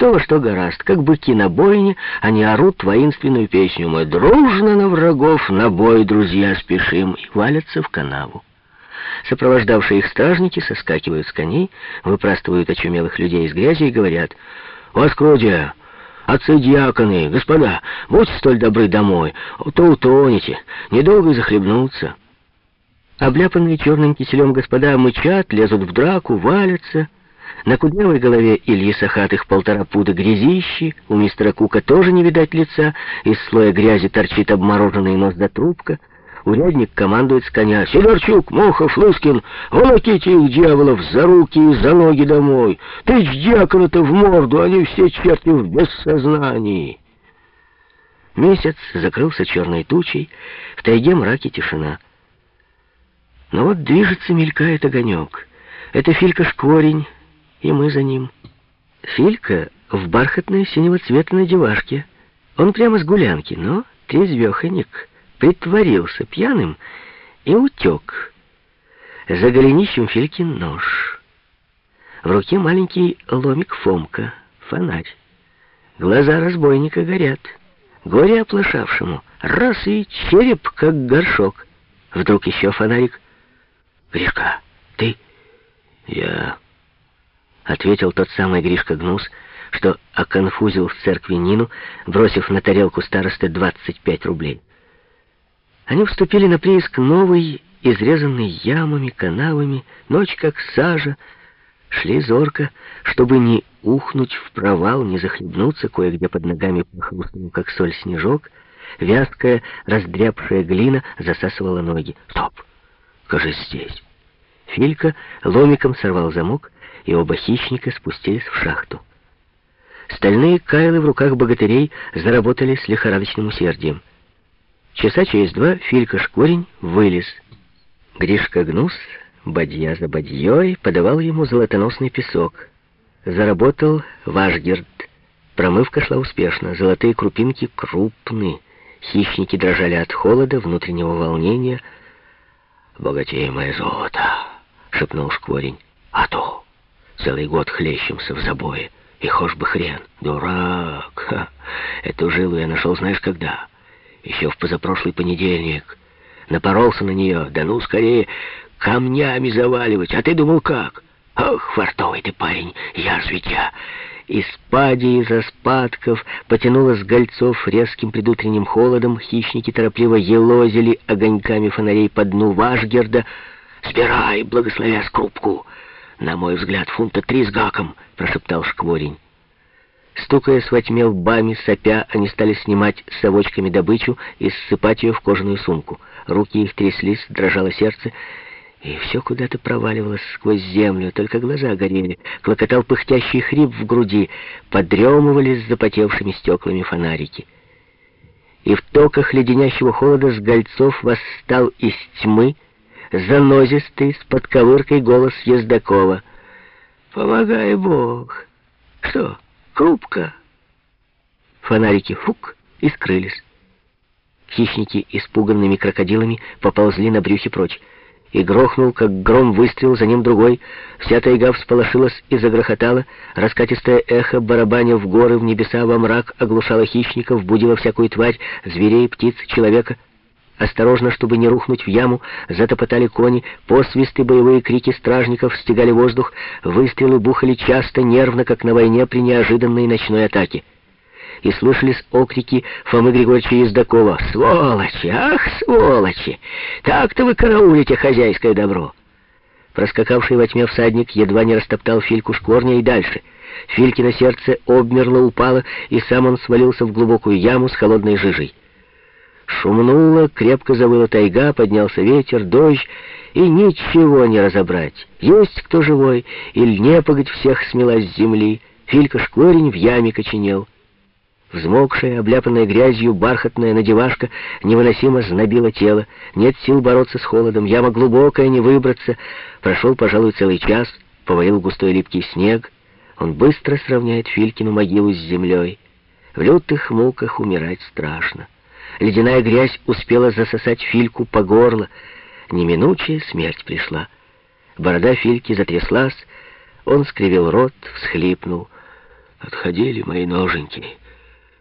Кто во что гораст, как быки на бойне, они орут воинственную песню «Мы дружно на врагов, на бой, друзья, спешим» и валятся в канаву. Сопровождавшие их стражники соскакивают с коней, выпрастывают очумелых людей из грязи и говорят «Воскрудие! Отцы-дьяконы, господа, будьте столь добры домой, то утонете, недолго и захлебнуться». Обляпанные черным киселем господа мычат, лезут в драку, валятся. На кудрявой голове Ильи Сахатых полтора пуда грязищи, у мистера Кука тоже не видать лица, из слоя грязи торчит обмороженный нос до трубка. Урядник командует с коня. «Сидорчук, Мохов, Лыскин, волоките их, дьяволов, за руки и за ноги домой! Тычь дьякона-то в морду, они все черти в бессознании!» Месяц закрылся черной тучей, в тайге мраке тишина. Но вот движется, мелькает огонек. Это Филька Шкворень, и мы за ним. Филька в бархатной синего цвета на девашке. Он прямо с гулянки, но трезвеханик. Притворился пьяным и утек. За голенищем Фильки нож. В руке маленький ломик Фомка, фонарь. Глаза разбойника горят. Горе оплошавшему. Раз и череп, как горшок. Вдруг еще фонарик — «Гришка, ты?» «Я...» — ответил тот самый Гришка Гнус, что оконфузил в церкви Нину, бросив на тарелку старосты 25 рублей. Они вступили на прииск новый, изрезанный ямами, канавами, ночь как сажа, шли зорко, чтобы не ухнуть в провал, не захлебнуться, кое-где под ногами похрустнул, как соль снежок, вязкая, раздрябшая глина засасывала ноги. «Стоп!» кажется, здесь. Филька ломиком сорвал замок, и оба хищника спустились в шахту. Стальные кайлы в руках богатырей заработали с лихорадочным усердием. Часа через два Филька Шкурень вылез. Гришка Гнус, бадья за бадьей, подавал ему золотоносный песок. Заработал Вашгерд. Промывка шла успешно, золотые крупинки крупны. Хищники дрожали от холода, внутреннего волнения — «Богатеемое золото!» — шепнул Шкворень. «А то! Целый год хлещемся в забое, и хошь бы хрен! Дурак! Ха. Эту жилу я нашел знаешь когда? Еще в позапрошлый понедельник. Напоролся на нее, да ну скорее камнями заваливать, а ты думал как? Ох, фартовый ты парень, я ж ведя!» Из пади, из распадков потянуло с гольцов резким предутренним холодом. Хищники торопливо елозили огоньками фонарей по дну Вашгерда. «Сбирай, благословя скрупку!» «На мой взгляд, фунта три с гаком», — прошептал Шкворень. Стукаясь во тьме лбами, сопя, они стали снимать совочками добычу и ссыпать ее в кожаную сумку. Руки их тряслись, дрожало сердце, и все куда-то проваливалось сквозь землю, только глаза горели, клокотал пыхтящий хрип в груди, подремывались запотевшими стеклами фонарики. И в токах леденящего холода с гольцов восстал из тьмы занозистый с подковыркой голос Ездакова. «Помогай, Бог!» «Что, крупка?» Фонарики фук и скрылись. Хищники, испуганными крокодилами, поползли на брюхе прочь и грохнул, как гром выстрел, за ним другой. Вся тайга всполошилась и загрохотала. Раскатистое эхо, барабаня в горы, в небеса, во мрак, оглушало хищников, будило всякую тварь, зверей, птиц, человека. Осторожно, чтобы не рухнуть в яму, затопотали кони, посвисты, боевые крики стражников стегали воздух, выстрелы бухали часто, нервно, как на войне при неожиданной ночной атаке и слышались окрики Фомы Григорьевича Ездакова. «Сволочи! Ах, сволочи! Так-то вы караулите хозяйское добро!» Проскакавший во тьме всадник едва не растоптал Фильку шкворня и дальше. Филькино сердце обмерло, упало, и сам он свалился в глубокую яму с холодной жижей. Шумнуло, крепко завыла тайга, поднялся ветер, дождь, и ничего не разобрать. Есть кто живой, или непогодь всех смела с земли. Филька шкворень в яме коченел. Взмокшая, обляпанная грязью, бархатная надевашка невыносимо знобила тело. Нет сил бороться с холодом, яма глубокая, не выбраться. Прошел, пожалуй, целый час, повалил густой липкий снег. Он быстро сравняет Филькину могилу с землей. В лютых муках умирать страшно. Ледяная грязь успела засосать Фильку по горло. Неминучая смерть пришла. Борода Фильки затряслась, он скривил рот, всхлипнул — отходили мои ноженьки.